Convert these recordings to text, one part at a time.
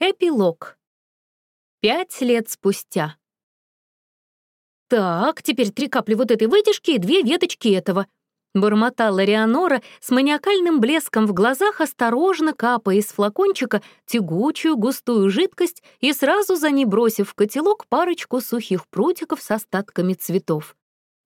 Эпилог. Пять лет спустя. «Так, теперь три капли вот этой вытяжки и две веточки этого», — бормотала Реонора с маниакальным блеском в глазах, осторожно капая из флакончика тягучую густую жидкость и сразу за ней бросив в котелок парочку сухих прутиков с остатками цветов.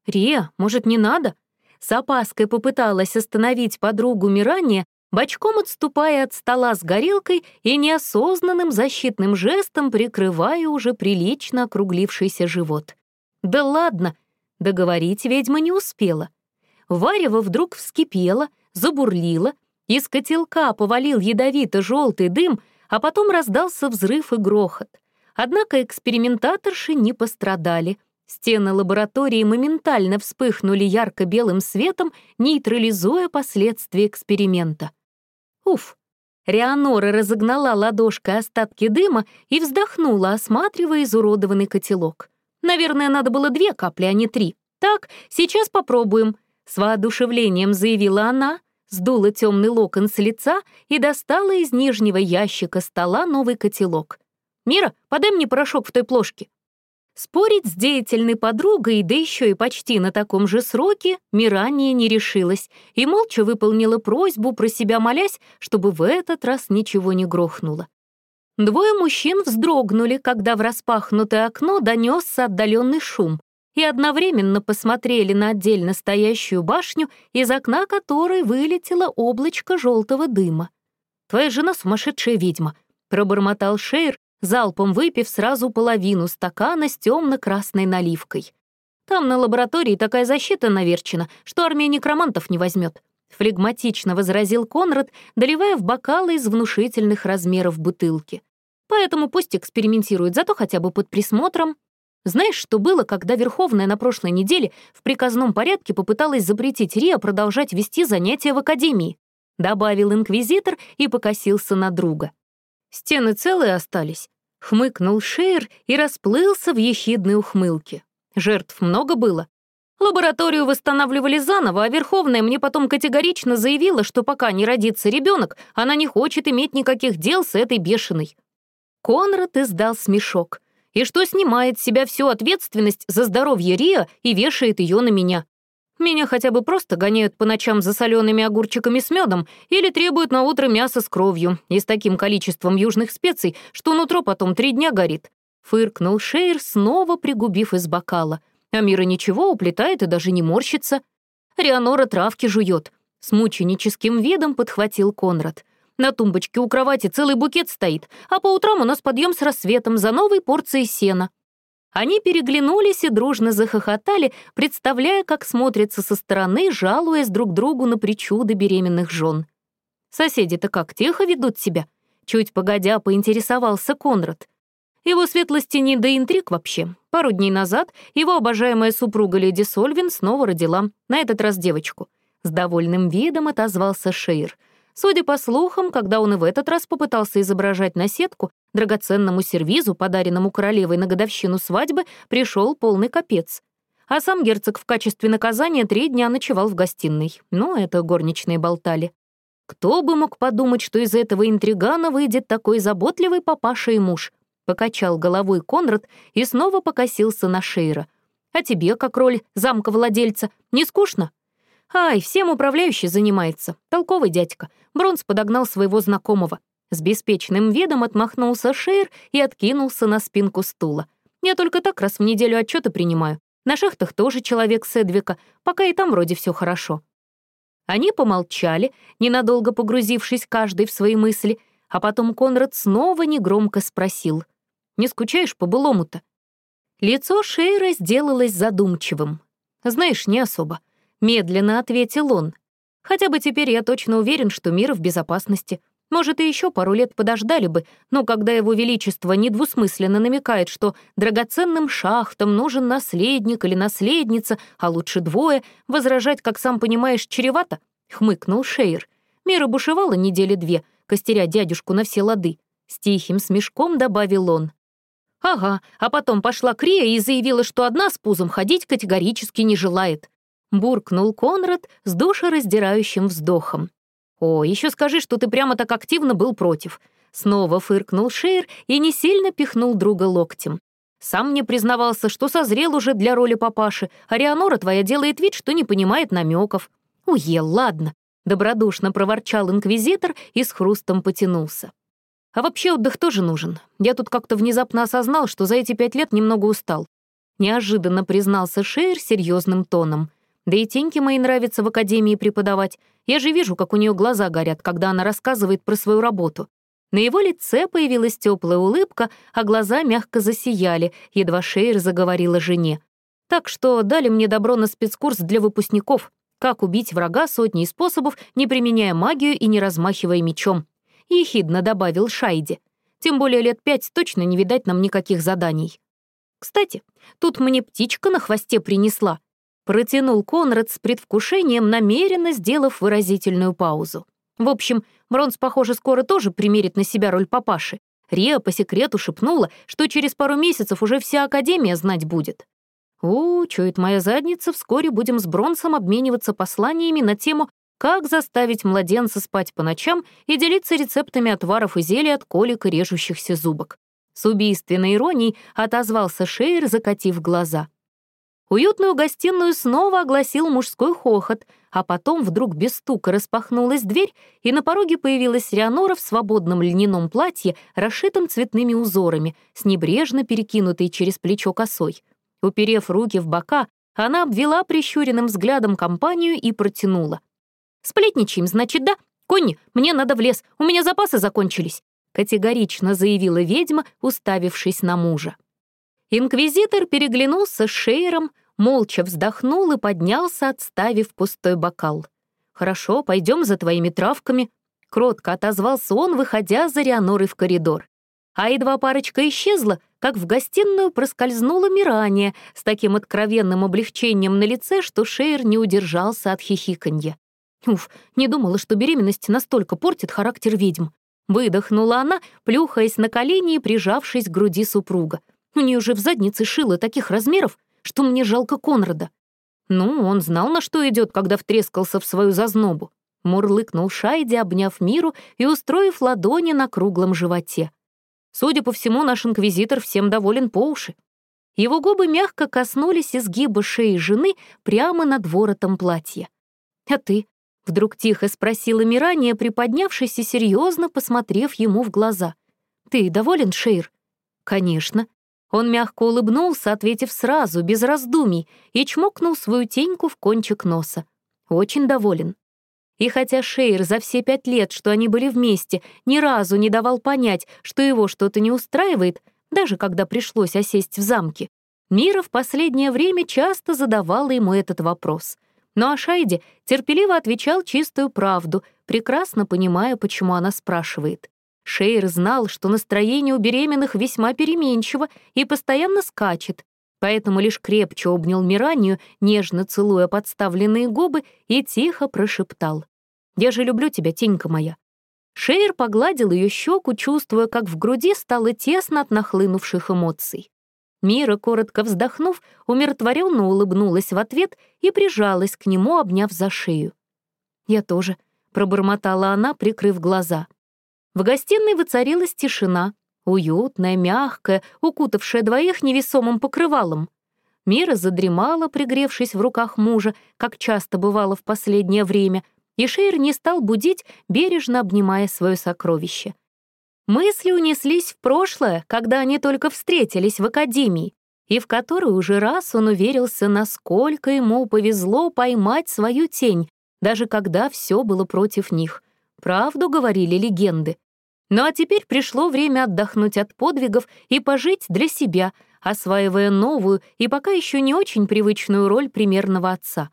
«Риа, может, не надо?» С опаской попыталась остановить подругу Мирания, бочком отступая от стола с горелкой и неосознанным защитным жестом прикрывая уже прилично округлившийся живот. «Да ладно!» — договорить ведьма не успела. Варево вдруг вскипело, забурлило, из котелка повалил ядовито-желтый дым, а потом раздался взрыв и грохот. Однако экспериментаторши не пострадали. Стены лаборатории моментально вспыхнули ярко-белым светом, нейтрализуя последствия эксперимента. Уф! Реанора разогнала ладошкой остатки дыма и вздохнула, осматривая изуродованный котелок. «Наверное, надо было две капли, а не три. Так, сейчас попробуем», — с воодушевлением заявила она, сдула темный локон с лица и достала из нижнего ящика стола новый котелок. «Мира, подай мне порошок в той плошке». Спорить с деятельной подругой, да еще и почти на таком же сроке, Мирания не решилась и молча выполнила просьбу, про себя молясь, чтобы в этот раз ничего не грохнуло. Двое мужчин вздрогнули, когда в распахнутое окно донесся отдаленный шум, и одновременно посмотрели на отдельно стоящую башню, из окна которой вылетело облачко желтого дыма. «Твоя жена сумасшедшая ведьма», — пробормотал Шейр, залпом выпив сразу половину стакана с темно-красной наливкой. Там на лаборатории такая защита наверчена, что армия некромантов не возьмет. Флегматично возразил Конрад, доливая в бокалы из внушительных размеров бутылки. Поэтому пусть экспериментирует, зато хотя бы под присмотром. Знаешь, что было, когда Верховная на прошлой неделе в приказном порядке попыталась запретить Риа продолжать вести занятия в Академии? Добавил инквизитор и покосился на друга. Стены целые остались. Хмыкнул Шейр и расплылся в ехидной ухмылке. Жертв много было. Лабораторию восстанавливали заново, а Верховная мне потом категорично заявила, что пока не родится ребенок, она не хочет иметь никаких дел с этой бешеной. Конрад издал смешок. И что снимает с себя всю ответственность за здоровье Риа и вешает ее на меня. Меня хотя бы просто гоняют по ночам за солеными огурчиками с медом или требуют на утро мясо с кровью и с таким количеством южных специй, что нутро потом три дня горит. Фыркнул Шейр, снова пригубив из бокала. А Мира ничего, уплетает и даже не морщится. Рианора травки жует. С мученическим видом подхватил Конрад. На тумбочке у кровати целый букет стоит, а по утрам у нас подъем с рассветом за новой порцией сена. Они переглянулись и дружно захохотали, представляя, как смотрятся со стороны, жалуясь друг другу на причуды беременных жен. «Соседи-то как тихо ведут себя?» Чуть погодя поинтересовался Конрад. Его светлости не до интриг вообще. Пару дней назад его обожаемая супруга леди Сольвин снова родила, на этот раз девочку. С довольным видом отозвался Шейр — Судя по слухам, когда он и в этот раз попытался изображать наседку, драгоценному сервизу, подаренному королевой на годовщину свадьбы, пришел полный капец. А сам герцог в качестве наказания три дня ночевал в гостиной. Но это горничные болтали. Кто бы мог подумать, что из этого интригана выйдет такой заботливый папаша и муж? Покачал головой Конрад и снова покосился на Шейра. А тебе, как роль замка владельца, не скучно? Ай, всем управляющий занимается. Толковый дядька. Бронс подогнал своего знакомого. С беспечным видом отмахнулся Шейр и откинулся на спинку стула. Я только так раз в неделю отчеты принимаю. На шахтах тоже человек Седвика, пока и там вроде все хорошо. Они помолчали, ненадолго погрузившись каждый в свои мысли, а потом Конрад снова негромко спросил. «Не скучаешь по былому-то?» Лицо Шейра сделалось задумчивым. «Знаешь, не особо. Медленно ответил он. Хотя бы теперь я точно уверен, что мир в безопасности. Может, и еще пару лет подождали бы, но когда его величество недвусмысленно намекает, что драгоценным шахтам нужен наследник или наследница, а лучше двое, возражать, как сам понимаешь, чревато, хмыкнул Шейр. Мира бушевала недели две, костеря дядюшку на все лады. С тихим смешком добавил он. «Ага, а потом пошла Крия и заявила, что одна с пузом ходить категорически не желает. Буркнул Конрад с душераздирающим вздохом. «О, еще скажи, что ты прямо так активно был против. Снова фыркнул Шейр и не сильно пихнул друга локтем. Сам мне признавался, что созрел уже для роли папаши, а Реонора твоя делает вид, что не понимает намеков. Уел, ладно. Добродушно проворчал инквизитор и с хрустом потянулся. А вообще отдых тоже нужен. Я тут как-то внезапно осознал, что за эти пять лет немного устал. Неожиданно признался Шейр серьезным тоном. Да и теньки мои нравится в академии преподавать. Я же вижу, как у нее глаза горят, когда она рассказывает про свою работу. На его лице появилась теплая улыбка, а глаза мягко засияли, едва Шейр заговорила жене. Так что дали мне добро на спецкурс для выпускников. Как убить врага сотней способов, не применяя магию и не размахивая мечом. Ехидно добавил Шайди. Тем более лет пять точно не видать нам никаких заданий. Кстати, тут мне птичка на хвосте принесла. Протянул Конрад с предвкушением, намеренно сделав выразительную паузу. В общем, Бронс, похоже, скоро тоже примерит на себя роль папаши. Риа по секрету шепнула, что через пару месяцев уже вся Академия знать будет. У, чует моя задница, вскоре будем с Бронсом обмениваться посланиями на тему «Как заставить младенца спать по ночам» и делиться рецептами отваров и зелий от колик и режущихся зубок. С убийственной иронией отозвался Шейр, закатив глаза. Уютную гостиную снова огласил мужской хохот, а потом вдруг без стука распахнулась дверь, и на пороге появилась Рианора в свободном льняном платье, расшитом цветными узорами, с небрежно перекинутой через плечо косой. Уперев руки в бока, она обвела прищуренным взглядом компанию и протянула. «Сплетничаем, значит, да? Конни, мне надо в лес, у меня запасы закончились», категорично заявила ведьма, уставившись на мужа. Инквизитор переглянулся с Шейром, молча вздохнул и поднялся, отставив пустой бокал. «Хорошо, пойдем за твоими травками», — кротко отозвался он, выходя за Рианорой в коридор. А едва парочка исчезла, как в гостиную проскользнула Мирания с таким откровенным облегчением на лице, что Шейр не удержался от хихиканья. Уф, не думала, что беременность настолько портит характер ведьм. Выдохнула она, плюхаясь на колени и прижавшись к груди супруга. У нее же в заднице шило таких размеров, что мне жалко Конрада. Ну, он знал, на что идет, когда втрескался в свою зазнобу. Мурлыкнул Шайди, обняв миру и устроив ладони на круглом животе. Судя по всему, наш инквизитор всем доволен по уши. Его губы мягко коснулись изгиба шеи жены прямо над воротом платья. «А ты?» — вдруг тихо спросила Мирания, приподнявшись и серьезно посмотрев ему в глаза. «Ты доволен, Шейр?» «Конечно», он мягко улыбнулся, ответив сразу, без раздумий, и чмокнул свою теньку в кончик носа. Очень доволен. И хотя Шейр за все пять лет, что они были вместе, ни разу не давал понять, что его что-то не устраивает, даже когда пришлось осесть в замке, Мира в последнее время часто задавала ему этот вопрос. Но Ашайде терпеливо отвечал чистую правду, прекрасно понимая, почему она спрашивает. Шейр знал, что настроение у беременных весьма переменчиво и постоянно скачет, поэтому лишь крепче обнял Миранию, нежно целуя подставленные губы, и тихо прошептал. «Я же люблю тебя, тенька моя». Шейр погладил ее щеку, чувствуя, как в груди стало тесно от нахлынувших эмоций. Мира, коротко вздохнув, умиротворенно улыбнулась в ответ и прижалась к нему, обняв за шею. «Я тоже», — пробормотала она, прикрыв глаза. В гостиной воцарилась тишина, уютная, мягкая, укутавшая двоих невесомым покрывалом. Мира задремала, пригревшись в руках мужа, как часто бывало в последнее время, и Шейр не стал будить, бережно обнимая свое сокровище. Мысли унеслись в прошлое, когда они только встретились в академии, и в которой уже раз он уверился, насколько ему повезло поймать свою тень, даже когда все было против них. Правду говорили легенды. Ну а теперь пришло время отдохнуть от подвигов и пожить для себя, осваивая новую и пока еще не очень привычную роль примерного отца.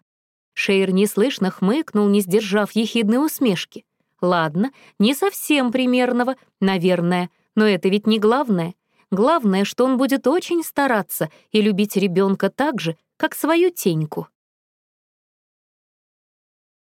Шейр неслышно хмыкнул, не сдержав ехидной усмешки. Ладно, не совсем примерного, наверное, но это ведь не главное. Главное, что он будет очень стараться и любить ребенка так же, как свою теньку.